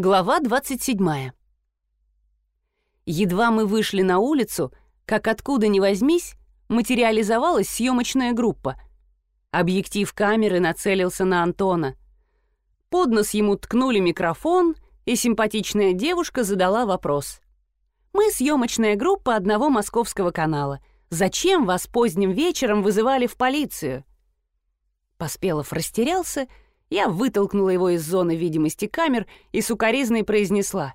Глава 27. Едва мы вышли на улицу, как откуда ни возьмись, материализовалась съемочная группа. Объектив камеры нацелился на Антона. Под нос ему ткнули микрофон, и симпатичная девушка задала вопрос. «Мы съемочная группа одного московского канала. Зачем вас поздним вечером вызывали в полицию?» Поспелов растерялся я вытолкнула его из зоны видимости камер и сукоризной произнесла.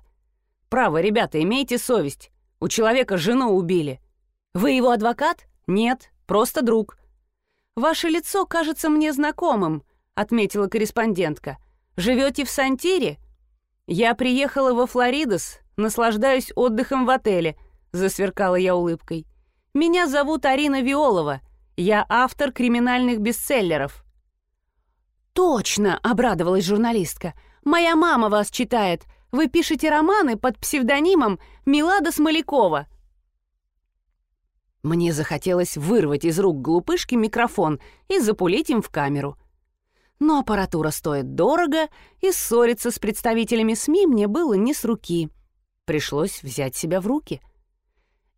«Право, ребята, имейте совесть. У человека жену убили. Вы его адвокат? Нет, просто друг». «Ваше лицо кажется мне знакомым», — отметила корреспондентка. «Живете в Сантире?» «Я приехала во Флоридос, наслаждаюсь отдыхом в отеле», — засверкала я улыбкой. «Меня зовут Арина Виолова. Я автор криминальных бестселлеров». «Точно!» — обрадовалась журналистка. «Моя мама вас читает. Вы пишете романы под псевдонимом Милада Смолякова». Мне захотелось вырвать из рук глупышки микрофон и запулить им в камеру. Но аппаратура стоит дорого, и ссориться с представителями СМИ мне было не с руки. Пришлось взять себя в руки.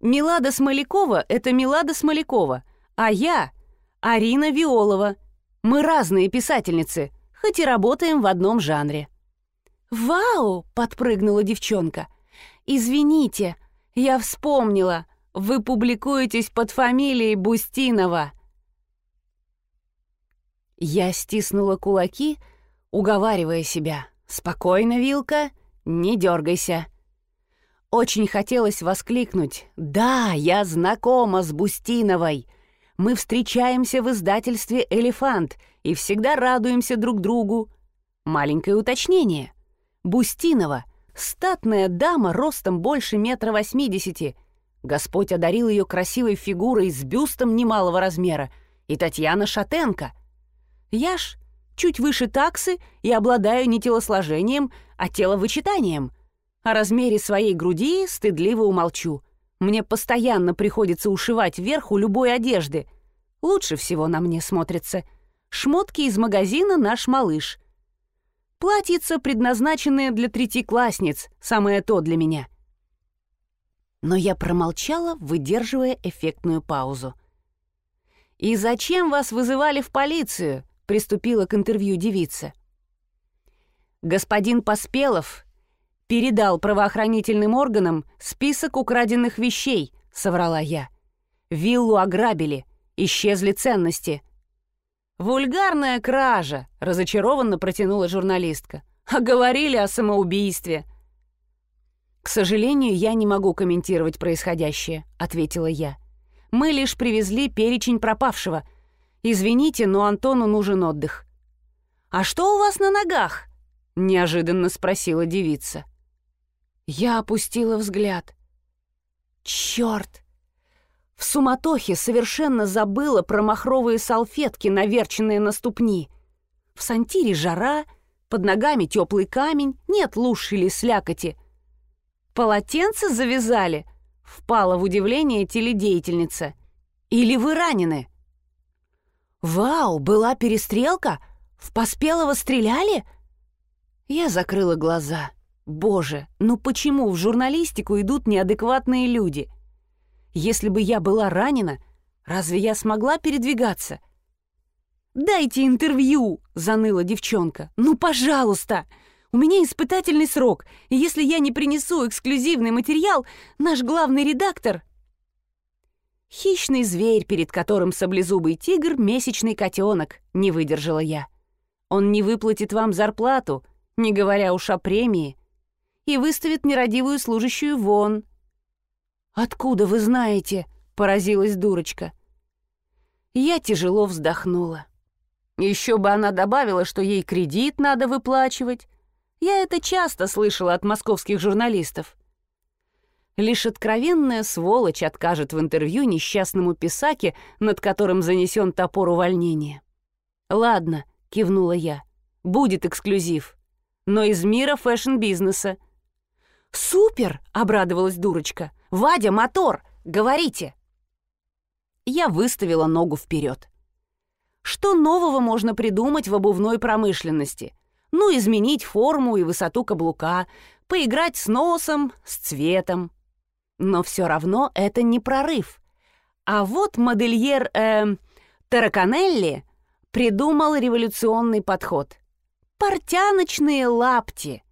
Милада Смолякова — это Милада Смолякова, а я — Арина Виолова — мы разные писательницы, хоть и работаем в одном жанре». «Вау!» — подпрыгнула девчонка. «Извините, я вспомнила. Вы публикуетесь под фамилией Бустинова». Я стиснула кулаки, уговаривая себя. «Спокойно, Вилка, не дергайся». Очень хотелось воскликнуть «Да, я знакома с Бустиновой!» Мы встречаемся в издательстве «Элефант» и всегда радуемся друг другу. Маленькое уточнение. Бустинова — статная дама ростом больше метра восьмидесяти. Господь одарил ее красивой фигурой с бюстом немалого размера. И Татьяна Шатенко. Я ж чуть выше таксы и обладаю не телосложением, а теловычитанием. О размере своей груди стыдливо умолчу. Мне постоянно приходится ушивать верху любой одежды. Лучше всего на мне смотрится шмотки из магазина «Наш малыш». Платьица, предназначенная для третьеклассниц, самое то для меня. Но я промолчала, выдерживая эффектную паузу. «И зачем вас вызывали в полицию?» — приступила к интервью девица. «Господин Поспелов передал правоохранительным органам список украденных вещей», — соврала я. «Виллу ограбили, исчезли ценности». «Вульгарная кража», — разочарованно протянула журналистка. «А говорили о самоубийстве». «К сожалению, я не могу комментировать происходящее», — ответила я. «Мы лишь привезли перечень пропавшего. Извините, но Антону нужен отдых». «А что у вас на ногах?» — неожиданно спросила девица. Я опустила взгляд. Черт! В суматохе совершенно забыла про махровые салфетки, наверченные на ступни. В сантире жара, под ногами теплый камень, нет луж или слякоти. Полотенце завязали? Впала в удивление теледеятельница. Или вы ранены? Вау, была перестрелка? В Поспелого стреляли? Я закрыла глаза. Боже, ну почему в журналистику идут неадекватные люди? Если бы я была ранена, разве я смогла передвигаться? «Дайте интервью!» — заныла девчонка. «Ну, пожалуйста! У меня испытательный срок, и если я не принесу эксклюзивный материал, наш главный редактор...» «Хищный зверь, перед которым саблезубый тигр — месячный котенок», — не выдержала я. «Он не выплатит вам зарплату, не говоря уж о премии, и выставит нерадивую служащую вон». «Откуда вы знаете?» — поразилась дурочка. Я тяжело вздохнула. Еще бы она добавила, что ей кредит надо выплачивать. Я это часто слышала от московских журналистов. Лишь откровенная сволочь откажет в интервью несчастному писаке, над которым занесен топор увольнения. «Ладно», — кивнула я, — «будет эксклюзив, но из мира фэшн-бизнеса. «Супер!» — обрадовалась дурочка. «Вадя, мотор! Говорите!» Я выставила ногу вперед. Что нового можно придумать в обувной промышленности? Ну, изменить форму и высоту каблука, поиграть с носом, с цветом. Но все равно это не прорыв. А вот модельер э, Тараканелли придумал революционный подход. Портяночные лапти.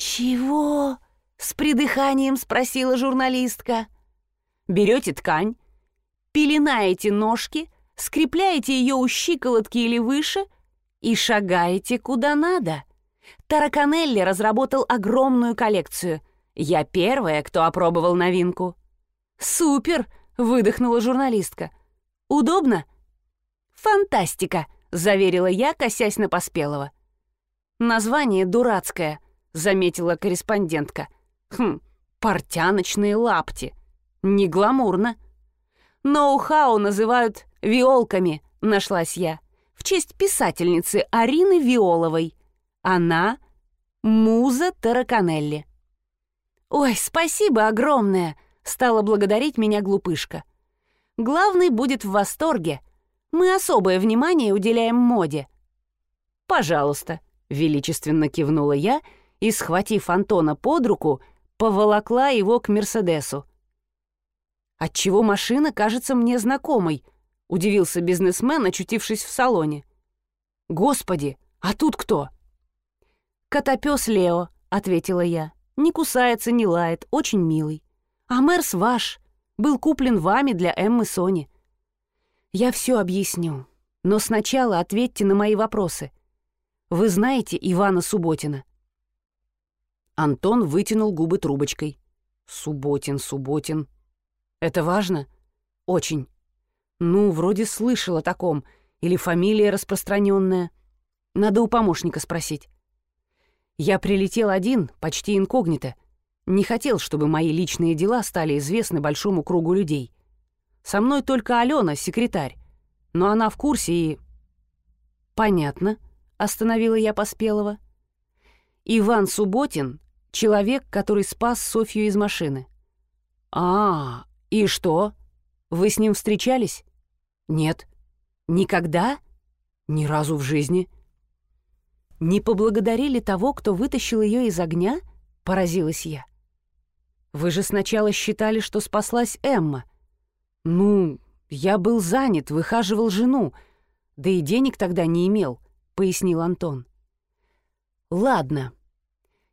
«Чего?» — с придыханием спросила журналистка. «Берете ткань, пеленаете ножки, скрепляете ее у щиколотки или выше и шагаете куда надо. Тараканелли разработал огромную коллекцию. Я первая, кто опробовал новинку. «Супер!» — выдохнула журналистка. «Удобно?» «Фантастика!» — заверила я, косясь на Поспелого. «Название дурацкое», — заметила корреспондентка. «Хм, портяночные лапти. Не гламурно». «Ноу-хау называют виолками», — нашлась я, в честь писательницы Арины Виоловой. Она — муза Тараканелли. «Ой, спасибо огромное!» — стала благодарить меня глупышка. «Главный будет в восторге. Мы особое внимание уделяем моде». «Пожалуйста», — величественно кивнула я и, схватив Антона под руку, поволокла его к Мерседесу. «Отчего машина кажется мне знакомой?» — удивился бизнесмен, очутившись в салоне. «Господи, а тут кто?» «Котопёс Лео», — ответила я. «Не кусается, не лает, очень милый. А Мерс ваш, был куплен вами для Эммы Сони». «Я все объясню, но сначала ответьте на мои вопросы. Вы знаете Ивана Субботина?» Антон вытянул губы трубочкой. «Субботин, Субботин. Это важно? Очень. Ну, вроде слышал о таком. Или фамилия распространенная. Надо у помощника спросить. Я прилетел один, почти инкогнито. Не хотел, чтобы мои личные дела стали известны большому кругу людей. Со мной только Алена, секретарь. Но она в курсе и... Понятно, остановила я Поспелого. Иван Субботин — человек, который спас Софью из машины. А, «И что? Вы с ним встречались?» «Нет». «Никогда?» «Ни разу в жизни». «Не поблагодарили того, кто вытащил ее из огня?» — поразилась я. «Вы же сначала считали, что спаслась Эмма». «Ну, я был занят, выхаживал жену, да и денег тогда не имел», — пояснил Антон. «Ладно.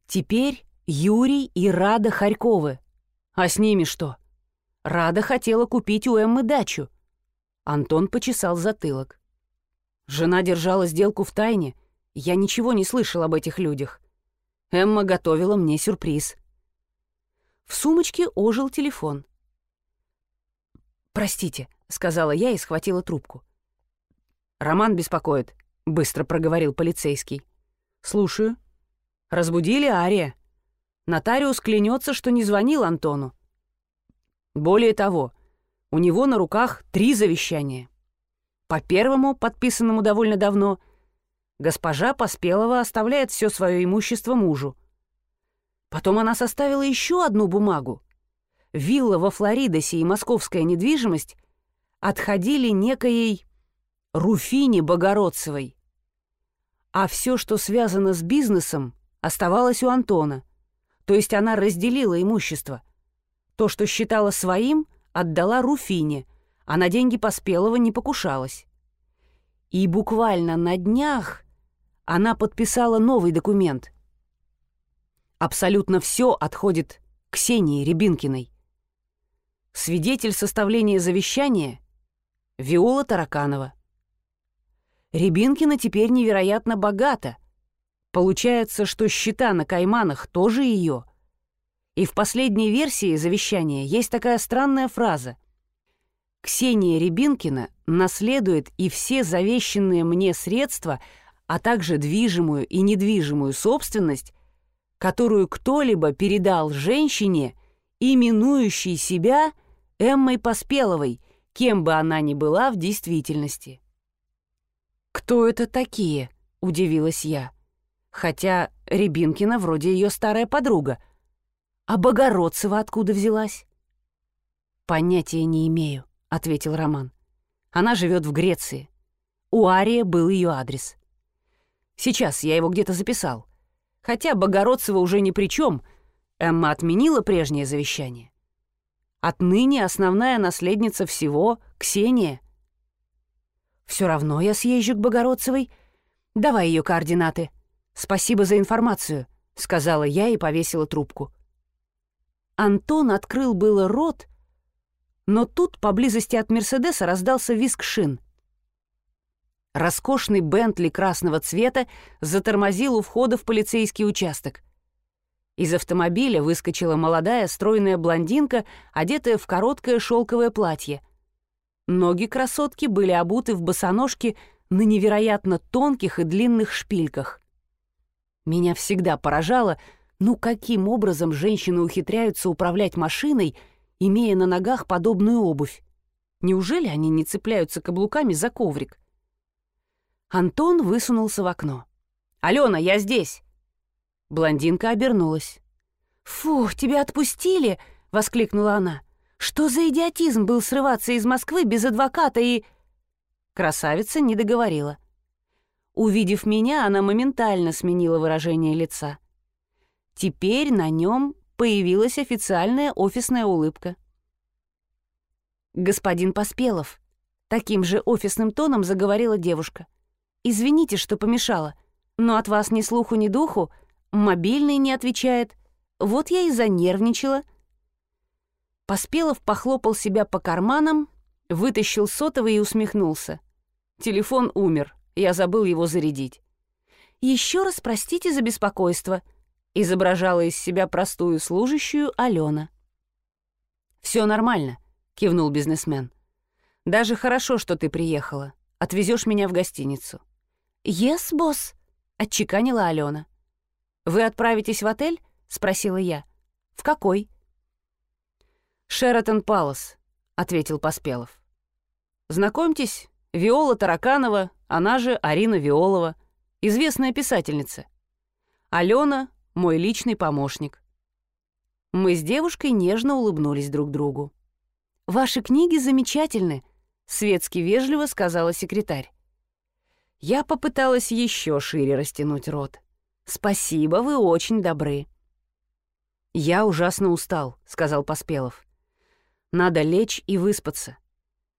Теперь Юрий и Рада Харьковы. А с ними что?» Рада хотела купить у Эммы дачу. Антон почесал затылок. Жена держала сделку в тайне. Я ничего не слышал об этих людях. Эмма готовила мне сюрприз. В сумочке ожил телефон. «Простите», — сказала я и схватила трубку. «Роман беспокоит», — быстро проговорил полицейский. «Слушаю». «Разбудили Ария. Нотариус клянется, что не звонил Антону. Более того, у него на руках три завещания. По первому, подписанному довольно давно, госпожа Поспелова оставляет все свое имущество мужу. Потом она составила еще одну бумагу. Вилла во Флоридосе и московская недвижимость отходили некоей Руфине Богородцевой. А все, что связано с бизнесом, оставалось у Антона. То есть она разделила имущество. То, что считала своим, отдала Руфине, а на деньги Поспелого не покушалась. И буквально на днях она подписала новый документ. Абсолютно все отходит Ксении Рябинкиной. Свидетель составления завещания — Виола Тараканова. Рябинкина теперь невероятно богата. Получается, что счета на Кайманах тоже ее — и в последней версии завещания есть такая странная фраза. «Ксения Рябинкина наследует и все завещанные мне средства, а также движимую и недвижимую собственность, которую кто-либо передал женщине, именующей себя Эммой Поспеловой, кем бы она ни была в действительности». «Кто это такие?» — удивилась я. Хотя Рябинкина вроде ее старая подруга — а Богородцева откуда взялась? Понятия не имею, ответил Роман. Она живет в Греции. У Ария был ее адрес. Сейчас я его где-то записал. Хотя Богородцева уже ни при чем. Эмма отменила прежнее завещание. Отныне основная наследница всего — Ксения. Все равно я съезжу к Богородцевой. Давай ее координаты. Спасибо за информацию, — сказала я и повесила трубку. Антон открыл было рот, но тут поблизости от Мерседеса раздался визг шин. Роскошный Бентли красного цвета затормозил у входа в полицейский участок. Из автомобиля выскочила молодая стройная блондинка, одетая в короткое шелковое платье. Ноги красотки были обуты в босоножки на невероятно тонких и длинных шпильках. Меня всегда поражало, ну каким образом женщины ухитряются управлять машиной, имея на ногах подобную обувь. Неужели они не цепляются каблуками за коврик? Антон высунулся в окно. «Алена, я здесь!» Блондинка обернулась. «Фу, тебя отпустили!» — воскликнула она. «Что за идиотизм был срываться из Москвы без адвоката и...» Красавица не договорила. Увидев меня, она моментально сменила выражение лица. Теперь на нем появилась официальная офисная улыбка. «Господин Поспелов», — таким же офисным тоном заговорила девушка. «Извините, что помешала, но от вас ни слуху, ни духу, Мобильный не отвечает. Вот я и занервничала. Поспелов похлопал себя по карманам, вытащил сотовый и усмехнулся. Телефон умер, я забыл его зарядить. «Еще раз простите за беспокойство», — изображала из себя простую служащую Алена. «Все нормально», — кивнул бизнесмен. «Даже хорошо, что ты приехала. Отвезешь меня в гостиницу». «Ес, босс», — отчеканила Алена. «Вы отправитесь в отель?» — спросила я. «В какой?» «Шератон Палас», — ответил Поспелов. «Знакомьтесь, Виола Тараканова, она же Арина Виолова, известная писательница. Алена — мой личный помощник». Мы с девушкой нежно улыбнулись друг другу. «Ваши книги замечательны», — светски вежливо сказала секретарь. Я попыталась еще шире растянуть рот. «Спасибо, вы очень добры». «Я ужасно устал», — сказал Поспелов. «Надо лечь и выспаться.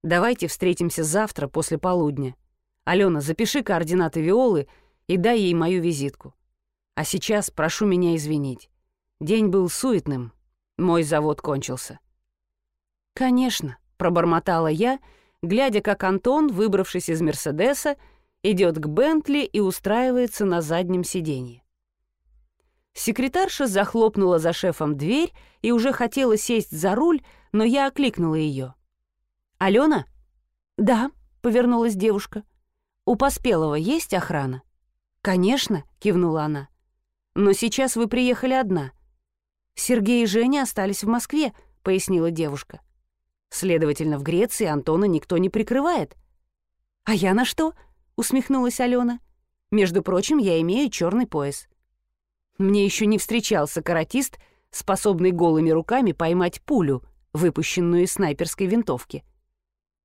Давайте встретимся завтра после полудня. Алена, запиши координаты Виолы и дай ей мою визитку. А сейчас прошу меня извинить. День был суетным, мой завод кончился». «Конечно», — пробормотала я, глядя, как Антон, выбравшись из «Мерседеса», идет к Бентли и устраивается на заднем сиденье. Секретарша захлопнула за шефом дверь и уже хотела сесть за руль, но я окликнула ее. «Алена?» «Да», — повернулась девушка. «У Поспелого есть охрана?» «Конечно», — кивнула она. «Но сейчас вы приехали одна». «Сергей и Женя остались в Москве», — пояснила девушка. «Следовательно, в Греции Антона никто не прикрывает». «А я на что?» усмехнулась Алена. Между прочим, я имею черный пояс. Мне еще не встречался каратист, способный голыми руками поймать пулю, выпущенную из снайперской винтовки.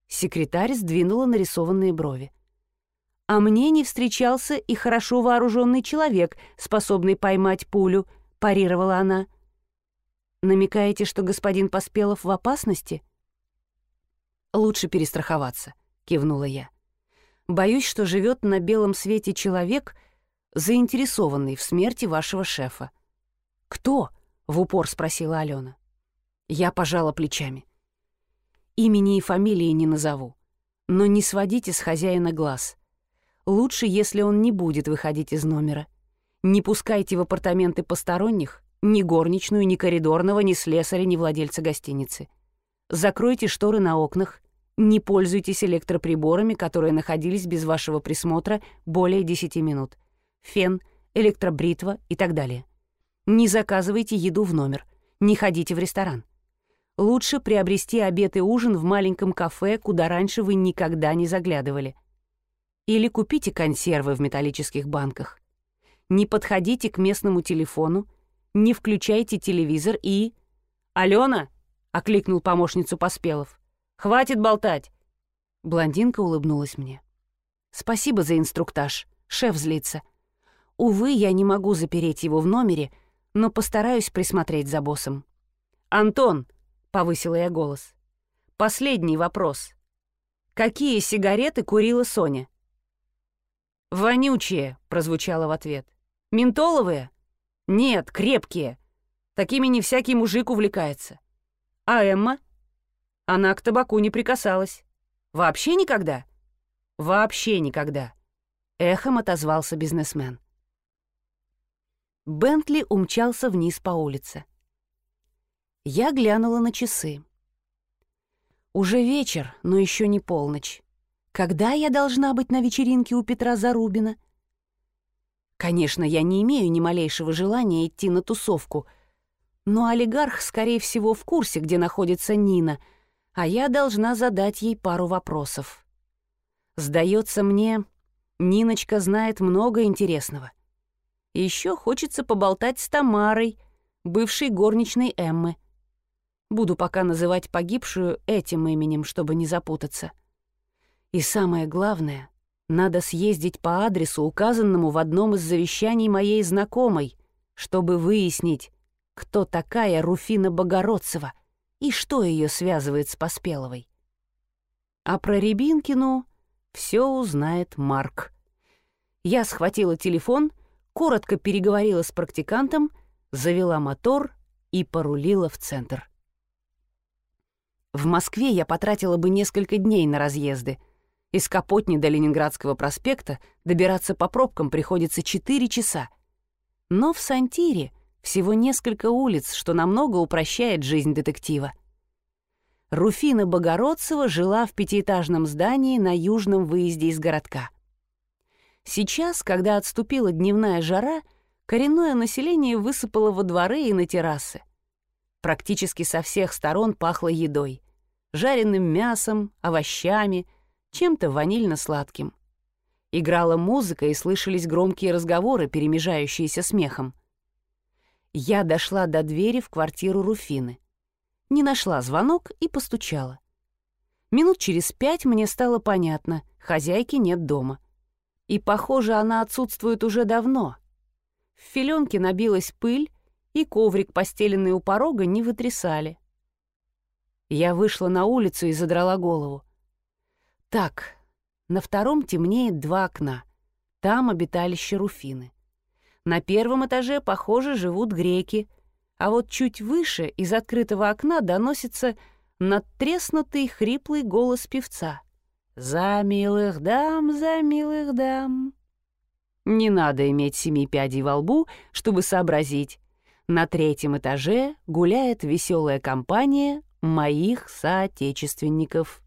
Секретарь сдвинула нарисованные брови. А мне не встречался и хорошо вооруженный человек, способный поймать пулю, парировала она. Намекаете, что господин Поспелов в опасности? Лучше перестраховаться, кивнула я. Боюсь, что живет на белом свете человек, заинтересованный в смерти вашего шефа. «Кто?» — в упор спросила Алена. Я пожала плечами. Имени и фамилии не назову. Но не сводите с хозяина глаз. Лучше, если он не будет выходить из номера. Не пускайте в апартаменты посторонних, ни горничную, ни коридорного, ни слесаря, ни владельца гостиницы. Закройте шторы на окнах, не пользуйтесь электроприборами, которые находились без вашего присмотра более 10 минут. Фен, электробритва и так далее. Не заказывайте еду в номер. Не ходите в ресторан. Лучше приобрести обед и ужин в маленьком кафе, куда раньше вы никогда не заглядывали. Или купите консервы в металлических банках. Не подходите к местному телефону, не включайте телевизор и... «Алена!» — окликнул помощницу Поспелов. Хватит болтать!» Блондинка улыбнулась мне. «Спасибо за инструктаж. Шеф злится. Увы, я не могу запереть его в номере, но постараюсь присмотреть за боссом. «Антон!» — повысила я голос. «Последний вопрос. Какие сигареты курила Соня?» «Вонючие», — прозвучало в ответ. «Ментоловые?» «Нет, крепкие. Такими не всякий мужик увлекается». «А Эмма?» Она к табаку не прикасалась. «Вообще никогда?» «Вообще никогда», — эхом отозвался бизнесмен. Бентли умчался вниз по улице. Я глянула на часы. Уже вечер, но еще не полночь. Когда я должна быть на вечеринке у Петра Зарубина? Конечно, я не имею ни малейшего желания идти на тусовку, но олигарх, скорее всего, в курсе, где находится Нина, а я должна задать ей пару вопросов. Сдается мне, Ниночка знает много интересного. Еще хочется поболтать с Тамарой, бывшей горничной Эммы. Буду пока называть погибшую этим именем, чтобы не запутаться. — и самое главное, надо съездить по адресу, указанному в одном из завещаний моей знакомой, чтобы выяснить, кто такая Руфина Богородцева и что ее связывает с Поспеловой. А про Рябинкину все узнает Марк. Я схватила телефон, коротко переговорила с практикантом, завела мотор и порулила в центр. В Москве я потратила бы несколько дней на разъезды — из Капотни до Ленинградского проспекта добираться по пробкам приходится 4 часа. Но в Сантире всего несколько улиц, что намного упрощает жизнь детектива. Руфина Богородцева жила в пятиэтажном здании на южном выезде из городка. Сейчас, когда отступила дневная жара, коренное население высыпало во дворы и на террасы. Практически со всех сторон пахло едой. Жареным мясом, овощами — чем-то ванильно-сладким. Играла музыка и слышались громкие разговоры, перемежающиеся смехом. Я дошла до двери в квартиру Руфины. Не нашла звонок и постучала. Минут через пять мне стало понятно, хозяйки нет дома. И, похоже, она отсутствует уже давно. В филенке набилась пыль, и коврик, постеленный у порога, не вытрясали. Я вышла на улицу и задрала голову. Так, на втором темнеет два окна. Там обиталище Руфины. На первом этаже, похоже, живут греки, а вот чуть выше из открытого окна доносится надтреснутый хриплый голос певца. «За милых дам, за милых дам». Не надо иметь семи пядей во лбу, чтобы сообразить. На третьем этаже гуляет веселая компания моих соотечественников.